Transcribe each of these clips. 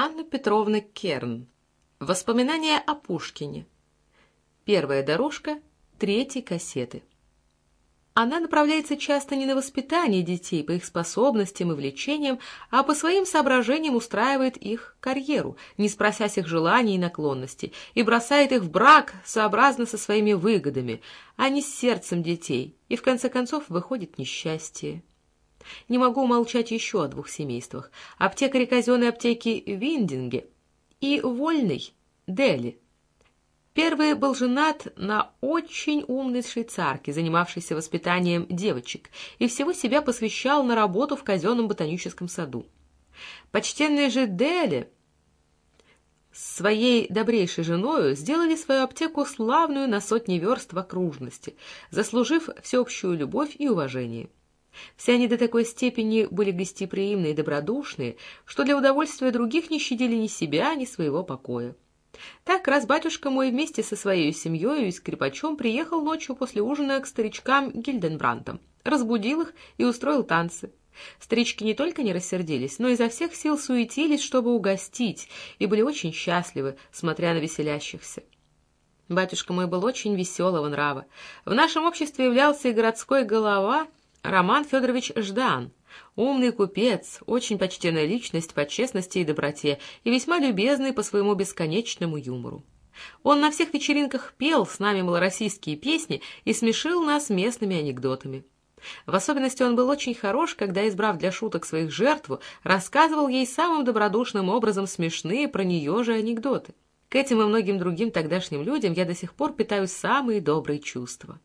Анна Петровна Керн. Воспоминания о Пушкине. Первая дорожка третьей кассеты. Она направляется часто не на воспитание детей по их способностям и влечениям, а по своим соображениям устраивает их карьеру, не спросясь их желаний и наклонностей, и бросает их в брак сообразно со своими выгодами, а не с сердцем детей, и в конце концов выходит несчастье. Не могу умолчать еще о двух семействах. Аптекаре казенной аптеки Виндинге и Вольный Дели. Первый был женат на очень умной швейцарке, занимавшейся воспитанием девочек, и всего себя посвящал на работу в казенном ботаническом саду. Почтенный же Дели своей добрейшей женою сделали свою аптеку славную на сотни верст в окружности, заслужив всеобщую любовь и уважение. Все они до такой степени были гостеприимны и добродушные, что для удовольствия других не щадили ни себя, ни своего покоя. Так раз батюшка мой вместе со своей семьей и скрипачом приехал ночью после ужина к старичкам Гильденбрантам, разбудил их и устроил танцы. Старички не только не рассердились, но изо всех сил суетились, чтобы угостить, и были очень счастливы, смотря на веселящихся. Батюшка мой был очень веселого нрава. В нашем обществе являлся и городской голова Роман Федорович Ждан, умный купец, очень почтенная личность по честности и доброте и весьма любезный по своему бесконечному юмору. Он на всех вечеринках пел с нами малороссийские песни и смешил нас местными анекдотами. В особенности он был очень хорош, когда, избрав для шуток своих жертву, рассказывал ей самым добродушным образом смешные про нее же анекдоты. К этим и многим другим тогдашним людям я до сих пор питаю самые добрые чувства.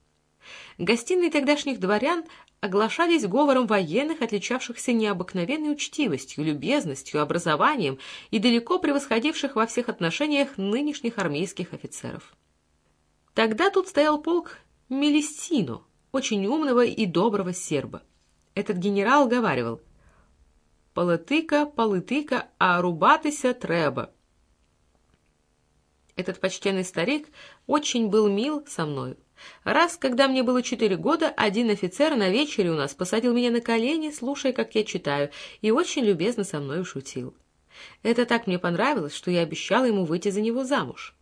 Гостиные тогдашних дворян оглашались говором военных, отличавшихся необыкновенной учтивостью, любезностью, образованием и далеко превосходивших во всех отношениях нынешних армейских офицеров. Тогда тут стоял полк Мелиссино, очень умного и доброго серба. Этот генерал говаривал «Полытыка, полытыка, а рубатыся треба». Этот почтенный старик очень был мил со мною. Раз, когда мне было четыре года, один офицер на вечере у нас посадил меня на колени, слушая, как я читаю, и очень любезно со мной шутил. Это так мне понравилось, что я обещала ему выйти за него замуж.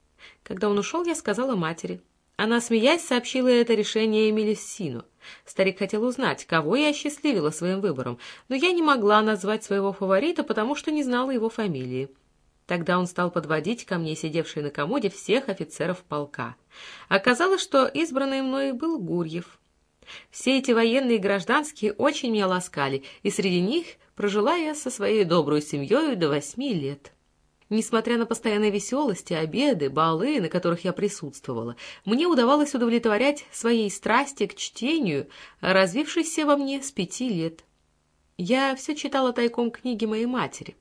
Когда он ушел, я сказала матери. Она, смеясь, сообщила это решение Эмили Сину. Старик хотел узнать, кого я осчастливила своим выбором, но я не могла назвать своего фаворита, потому что не знала его фамилии. Тогда он стал подводить ко мне, сидевшие на комоде, всех офицеров полка. Оказалось, что избранный мной был Гурьев. Все эти военные и гражданские очень меня ласкали, и среди них прожила я со своей доброй семьей до восьми лет. Несмотря на постоянные веселости, обеды, балы, на которых я присутствовала, мне удавалось удовлетворять своей страсти к чтению, развившейся во мне с пяти лет. Я все читала тайком книги моей матери.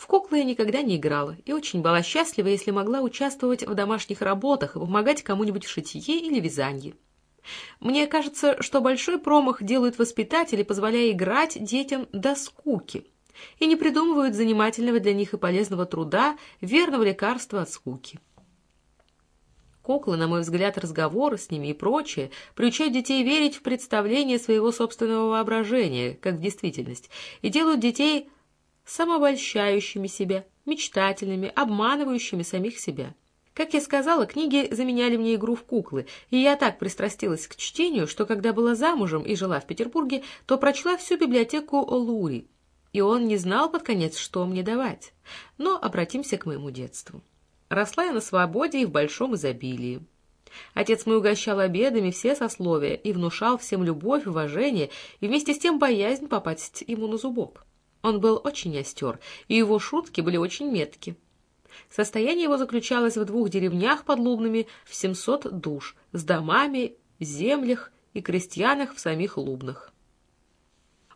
В куклы я никогда не играла и очень была счастлива, если могла участвовать в домашних работах и помогать кому-нибудь в шитье или вязанье. Мне кажется, что большой промах делают воспитатели, позволяя играть детям до скуки, и не придумывают занимательного для них и полезного труда, верного лекарства от скуки. Куклы, на мой взгляд, разговоры с ними и прочее приучают детей верить в представление своего собственного воображения, как в действительность, и делают детей самообольщающими себя, мечтательными, обманывающими самих себя. Как я сказала, книги заменяли мне игру в куклы, и я так пристрастилась к чтению, что когда была замужем и жила в Петербурге, то прочла всю библиотеку Лури, и он не знал под конец, что мне давать. Но обратимся к моему детству. Росла я на свободе и в большом изобилии. Отец мой угощал обедами все сословия и внушал всем любовь, уважение и вместе с тем боязнь попасть ему на зубок. Он был очень остер, и его шутки были очень метки. Состояние его заключалось в двух деревнях под Лубнами в 700 душ, с домами, землях и крестьянах в самих Лубнах.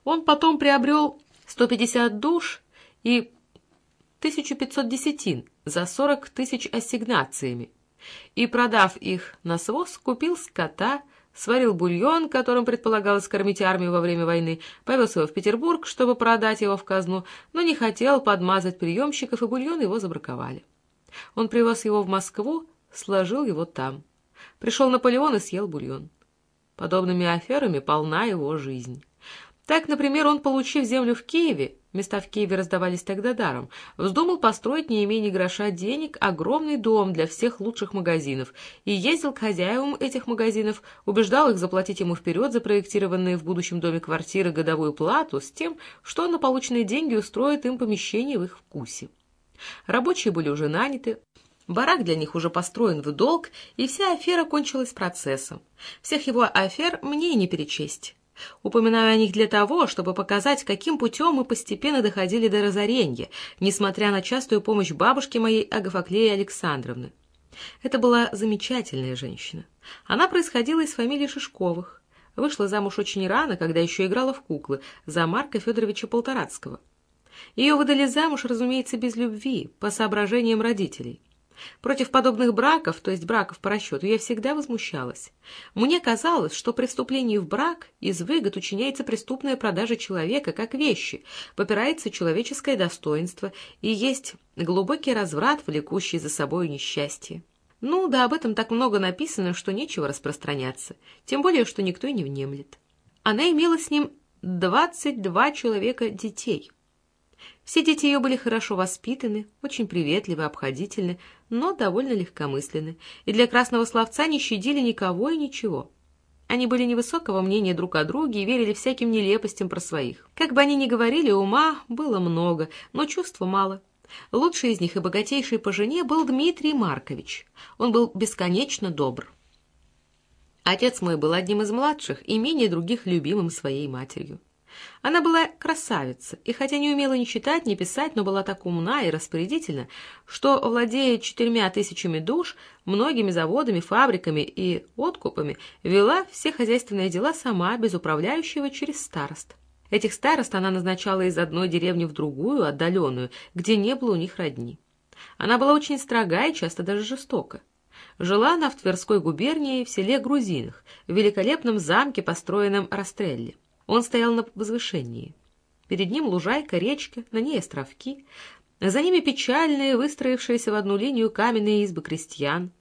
Он потом приобрел 150 душ и 1500 десятин за 40 тысяч ассигнациями, и, продав их на своз, купил скота, сварил бульон, которым предполагалось кормить армию во время войны, повез его в Петербург, чтобы продать его в казну, но не хотел подмазать приемщиков, и бульон его забраковали. Он привез его в Москву, сложил его там. Пришел Наполеон и съел бульон. Подобными аферами полна его жизнь. Так, например, он, получив землю в Киеве, места в Киеве раздавались тогда даром, вздумал построить, не имея ни гроша денег, огромный дом для всех лучших магазинов и ездил к хозяевам этих магазинов, убеждал их заплатить ему вперед за проектированные в будущем доме квартиры годовую плату с тем, что на полученные деньги устроит им помещение в их вкусе. Рабочие были уже наняты, Барак для них уже построен в долг, и вся афера кончилась процессом. Всех его афер мне и не перечесть. Упоминаю о них для того, чтобы показать, каким путем мы постепенно доходили до разорения, несмотря на частую помощь бабушки моей Агафаклеи Александровны. Это была замечательная женщина. Она происходила из фамилии Шишковых. Вышла замуж очень рано, когда еще играла в куклы, за Марка Федоровича Полторацкого. Ее выдали замуж, разумеется, без любви, по соображениям родителей. Против подобных браков, то есть браков по расчету, я всегда возмущалась. Мне казалось, что при вступлении в брак из выгод учиняется преступная продажа человека как вещи, попирается человеческое достоинство и есть глубокий разврат, влекущий за собой несчастье. Ну, да об этом так много написано, что нечего распространяться, тем более, что никто и не внемлет. Она имела с ним двадцать два человека детей. Все дети ее были хорошо воспитаны, очень приветливы, обходительны, но довольно легкомысленны, и для красного словца не щадили никого и ничего. Они были невысокого мнения друг о друге и верили всяким нелепостям про своих. Как бы они ни говорили, ума было много, но чувства мало. Лучший из них и богатейший по жене был Дмитрий Маркович. Он был бесконечно добр. Отец мой был одним из младших и менее других любимым своей матерью. Она была красавица, и хотя не умела ни читать, ни писать, но была так умна и распорядительна, что, владея четырьмя тысячами душ, многими заводами, фабриками и откупами, вела все хозяйственные дела сама, без управляющего через старост. Этих старост она назначала из одной деревни в другую, отдаленную, где не было у них родни. Она была очень строга и часто даже жестока. Жила она в Тверской губернии в селе Грузинах, в великолепном замке, построенном Растрелли. Он стоял на возвышении. Перед ним лужайка, речка, на ней островки. За ними печальные, выстроившиеся в одну линию каменные избы крестьян.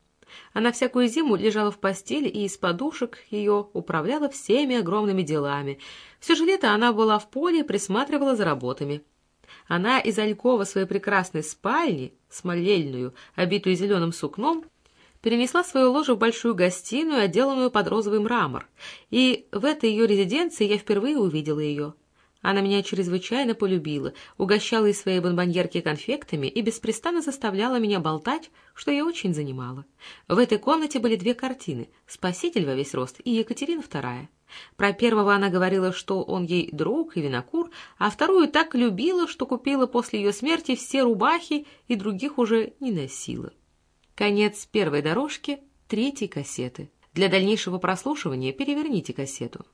Она всякую зиму лежала в постели и из подушек ее управляла всеми огромными делами. Все же лето она была в поле и присматривала за работами. Она из Алькова своей прекрасной спальни, смолельную, обитую зеленым сукном, перенесла свою ложу в большую гостиную, отделанную под розовый мрамор, и в этой ее резиденции я впервые увидела ее. Она меня чрезвычайно полюбила, угощала из своей бонбоньерки конфектами и беспрестанно заставляла меня болтать, что я очень занимала. В этой комнате были две картины «Спаситель во весь рост» и «Екатерина II». Про первого она говорила, что он ей друг и винокур, а вторую так любила, что купила после ее смерти все рубахи и других уже не носила. Конец первой дорожки третьей кассеты. Для дальнейшего прослушивания переверните кассету.